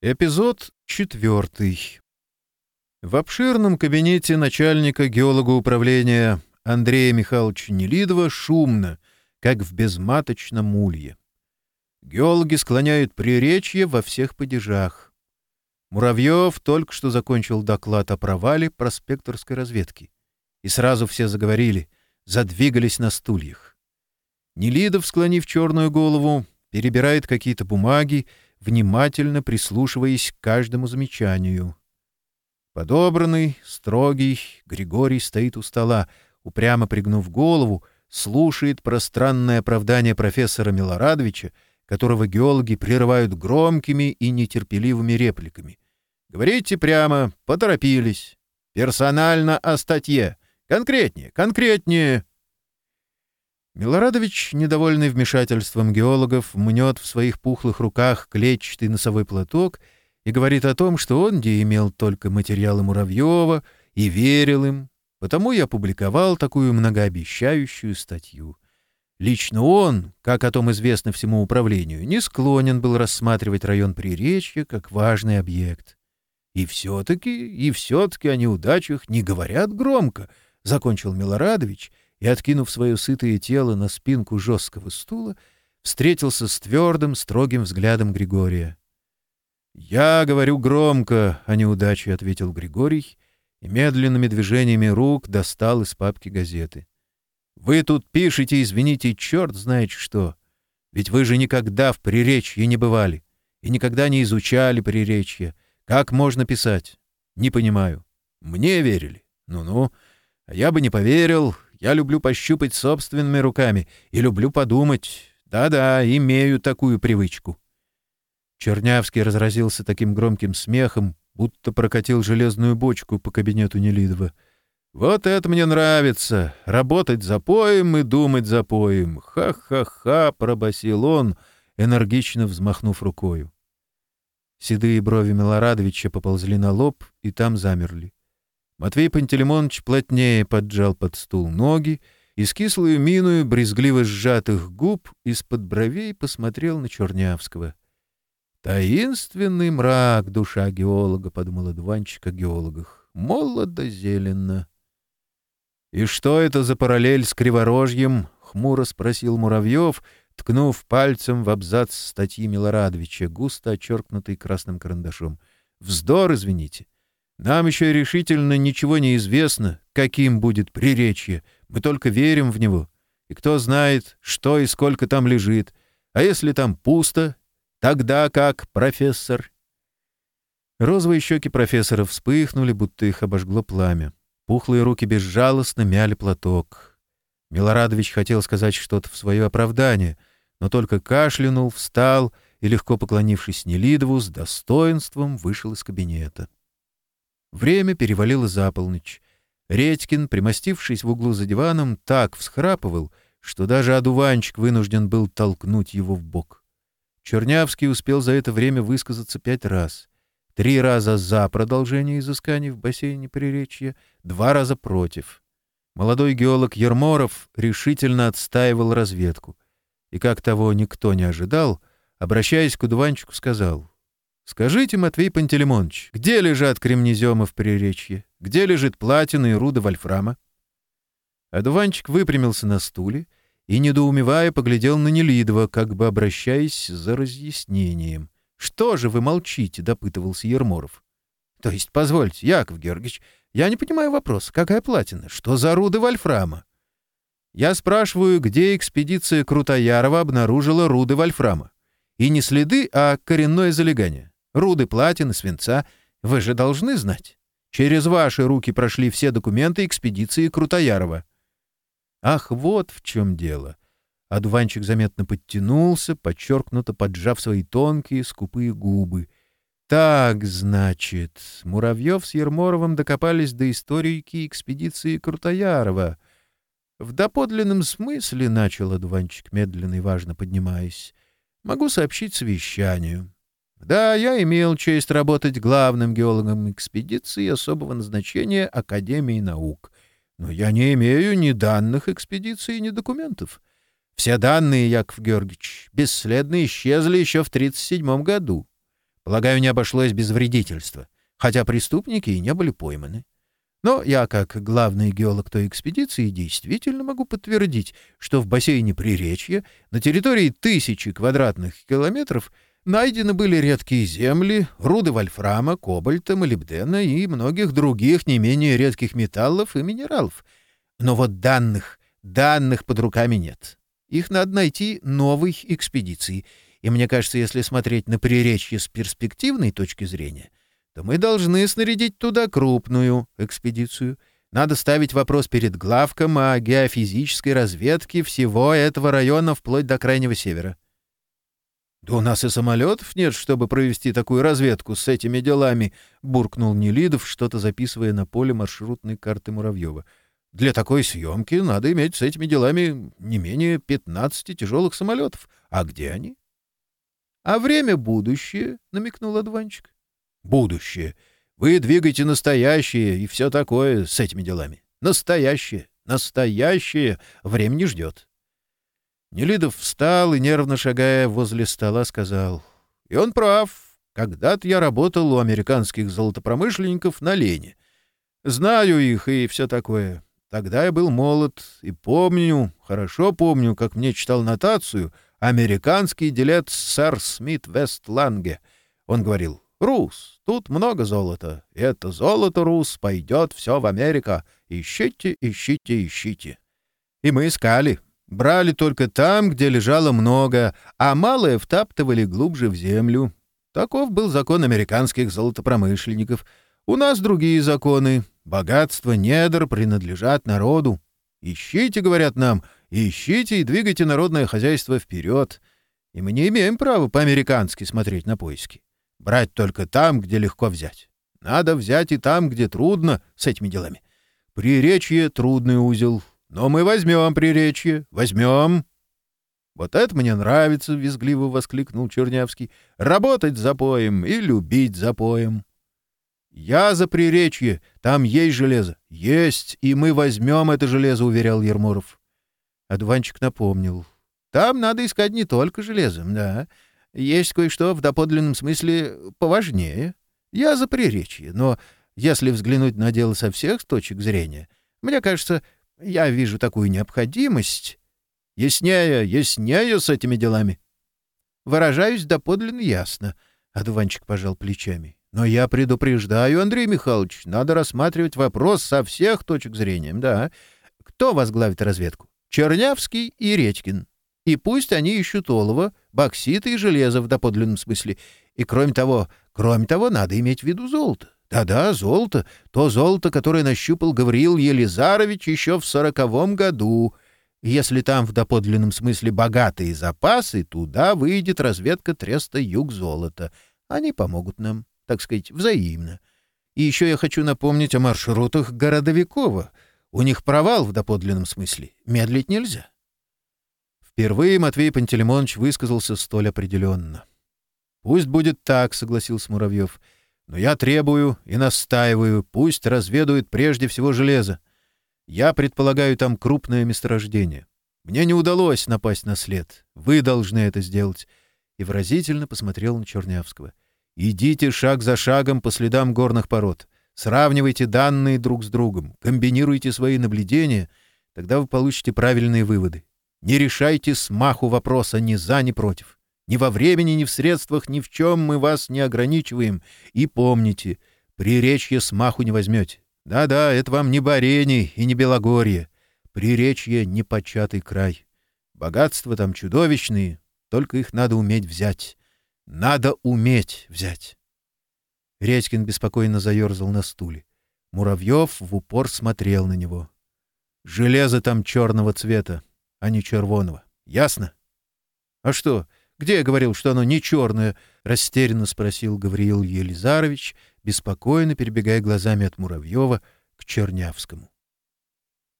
Эпизод четвертый. В обширном кабинете начальника геологоуправления Андрея Михайловича Нелидова шумно, как в безматочном улье. Геологи склоняют приречье во всех падежах. Муравьев только что закончил доклад о провале проспекторской разведки. И сразу все заговорили, задвигались на стульях. Нелидов, склонив черную голову, перебирает какие-то бумаги, внимательно прислушиваясь к каждому замечанию. Подобранный, строгий, Григорий стоит у стола, упрямо пригнув голову, слушает пространное оправдание профессора Милорадовича, которого геологи прерывают громкими и нетерпеливыми репликами. «Говорите прямо, поторопились. Персонально о статье. Конкретнее, конкретнее!» Милорадович, недовольный вмешательством геологов, мнет в своих пухлых руках клетчатый носовой платок и говорит о том, что он где имел только материалы Муравьева и верил им, потому я опубликовал такую многообещающую статью. Лично он, как о том известно всему управлению, не склонен был рассматривать район Приречья как важный объект. «И все-таки, и все-таки о неудачах не говорят громко», — закончил Милорадович — и, откинув свое сытое тело на спинку жесткого стула, встретился с твердым, строгим взглядом Григория. «Я говорю громко о а неудаче», — ответил Григорий, и медленными движениями рук достал из папки газеты. «Вы тут пишете, извините, черт знает что. Ведь вы же никогда в Приречье не бывали и никогда не изучали Приречье. Как можно писать? Не понимаю. Мне верили. Ну-ну. А я бы не поверил, я люблю пощупать собственными руками и люблю подумать. Да-да, имею такую привычку». Чернявский разразился таким громким смехом, будто прокатил железную бочку по кабинету Нелидова. «Вот это мне нравится! Работать за поем и думать за поем! Ха-ха-ха!» — пробасил он, энергично взмахнув рукою. Седые брови Милорадовича поползли на лоб и там замерли. Матвей Пантелеймонович плотнее поджал под стул ноги и с кислую миною брезгливо сжатых губ из-под бровей посмотрел на Чернявского. «Таинственный мрак, душа геолога», — подумал Дуванчик о геологах. «Молодо-зелено». «И что это за параллель с Криворожьем?» — хмуро спросил Муравьев, ткнув пальцем в абзац статьи Милорадовича, густо очеркнутый красным карандашом. «Вздор, извините. Нам еще решительно ничего не известно, каким будет приречье. Мы только верим в него. И кто знает, что и сколько там лежит. А если там пусто, тогда как, профессор?» Розовые щеки профессора вспыхнули, будто их обожгло пламя. Пухлые руки безжалостно мяли платок. Милорадович хотел сказать что-то в свое оправдание, но только кашлянул, встал и, легко поклонившись Нелидову, с достоинством вышел из кабинета. Время перевалило за полночь. Редькин, примостившись в углу за диваном, так всхрапывал, что даже одуванчик вынужден был толкнуть его в бок. Чернявский успел за это время высказаться пять раз. Три раза за продолжение изысканий в бассейне Приречья, два раза против. Молодой геолог Ерморов решительно отстаивал разведку. И, как того никто не ожидал, обращаясь к одуванчику, сказал — Скажите, Матвей Пантелеймонович, где лежат кремнеземы в Приречье? Где лежит платина и руда вольфрама? Адуванчик выпрямился на стуле и, недоумевая, поглядел на Нелидова, как бы обращаясь за разъяснением. «Что же вы молчите?» — допытывался Ерморов. «То есть, позвольте, Яков Георгиевич, я не понимаю вопроса. Какая платина? Что за руды вольфрама?» «Я спрашиваю, где экспедиция Крутоярова обнаружила руды вольфрама? И не следы, а коренное залегание руды платины, свинца. Вы же должны знать. Через ваши руки прошли все документы экспедиции Крутоярова. Ах, вот в чем дело. Адуванчик заметно подтянулся, подчеркнуто поджав свои тонкие, скупые губы. Так, значит, Муравьев с Ерморовым докопались до историки экспедиции Крутоярова. В доподлинном смысле, — начал Адуванчик, медленно и важно поднимаясь, — могу сообщить совещанию. Да, я имел честь работать главным геологом экспедиции особого назначения Академии наук. Но я не имею ни данных экспедиции, ни документов. Все данные, Яков Георгиевич, бесследно исчезли еще в 1937 году. Полагаю, не обошлось без вредительства, хотя преступники и не были пойманы. Но я, как главный геолог той экспедиции, действительно могу подтвердить, что в бассейне Приречья на территории тысячи квадратных километров — Найдены были редкие земли, руды вольфрама, кобальта, молибдена и многих других не менее редких металлов и минералов. Но вот данных, данных под руками нет. Их надо найти новой экспедиции. И мне кажется, если смотреть на приречье с перспективной точки зрения, то мы должны снарядить туда крупную экспедицию. Надо ставить вопрос перед главком о геофизической разведке всего этого района вплоть до Крайнего Севера. «У нас и самолетов нет, чтобы провести такую разведку с этими делами», — буркнул Нелидов, что-то записывая на поле маршрутной карты Муравьева. «Для такой съемки надо иметь с этими делами не менее 15 тяжелых самолетов. А где они?» «А время будущее», — намекнул Адванчик. «Будущее. Вы двигаете настоящее и все такое с этими делами. Настоящее, настоящее время не ждет». Нелидов встал и, нервно шагая возле стола, сказал. «И он прав. Когда-то я работал у американских золотопромышленников на Лене. Знаю их и все такое. Тогда я был молод и помню, хорошо помню, как мне читал нотацию американский делец сэр Смит Вестланге. Он говорил, «Рус, тут много золота. И это золото, Рус, пойдет все в Америка. Ищите, ищите, ищите». И мы искали, брали только там, где лежало много, а малое втаптывали глубже в землю. Таков был закон американских золотопромышленников. У нас другие законы. Богатство недр принадлежат народу. Ищите, говорят нам, ищите и двигайте народное хозяйство вперед. И мы не имеем права по-американски смотреть на поиски. Брать только там, где легко взять. Надо взять и там, где трудно с этими делами. Приречье — трудный узел, но мы возьмем приречье, возьмем. Вот это мне нравится, визгливо воскликнул Чернявский. Работать запоем и любить запоем. Я за приречье, там есть железо. Есть, и мы возьмем это железо, уверял Ерморов. Адванчик напомнил. Там надо искать не только железом, да. Есть кое-что в доподлинном смысле поважнее. Я за приречье, но если взглянуть на дело со всех точек зрения, мне кажется, я вижу такую необходимость. Яснее, яснее с этими делами. Выражаюсь доподлинно ясно. Одуванчик пожал плечами. Но я предупреждаю, Андрей Михайлович, надо рассматривать вопрос со всех точек зрения. Да. Кто возглавит разведку? Чернявский и Редькин. И пусть они ищут олово, бокситы и железо в доподлинном смысле. И кроме того, кроме того, надо иметь в виду золото. Да-да, золото, то золото, которое нащупал Гавриил Елизарович еще в сороковом году. Если там в доподлинном смысле богатые запасы, туда выйдет разведка треста юг золота. Они помогут нам, так сказать, взаимно. И еще я хочу напомнить о маршрутах Городовикова. У них провал в доподлинном смысле. Медлить нельзя. Впервые Матвей Пантелеймонович высказался столь определенно. «Пусть будет так», — согласился Муравьев. — но я требую и настаиваю, пусть разведают прежде всего железо. Я предполагаю там крупное месторождение. Мне не удалось напасть на след. Вы должны это сделать. И выразительно посмотрел на Чернявского. Идите шаг за шагом по следам горных пород. Сравнивайте данные друг с другом. Комбинируйте свои наблюдения. Тогда вы получите правильные выводы. Не решайте смаху вопроса ни за, ни против. Ни во времени, ни в средствах, ни в чем мы вас не ограничиваем. И помните, приречье смаху не возьмете. Да-да, это вам не Барени и не Белогорье. Приречье — непочатый край. Богатства там чудовищные, только их надо уметь взять. Надо уметь взять. Редькин беспокойно заерзал на стуле. Муравьев в упор смотрел на него. «Железо там черного цвета, а не червоного. Ясно?» «А что?» Где я говорил, что оно не черное? — растерянно спросил Гавриил Елизарович, беспокойно перебегая глазами от Муравьева к Чернявскому.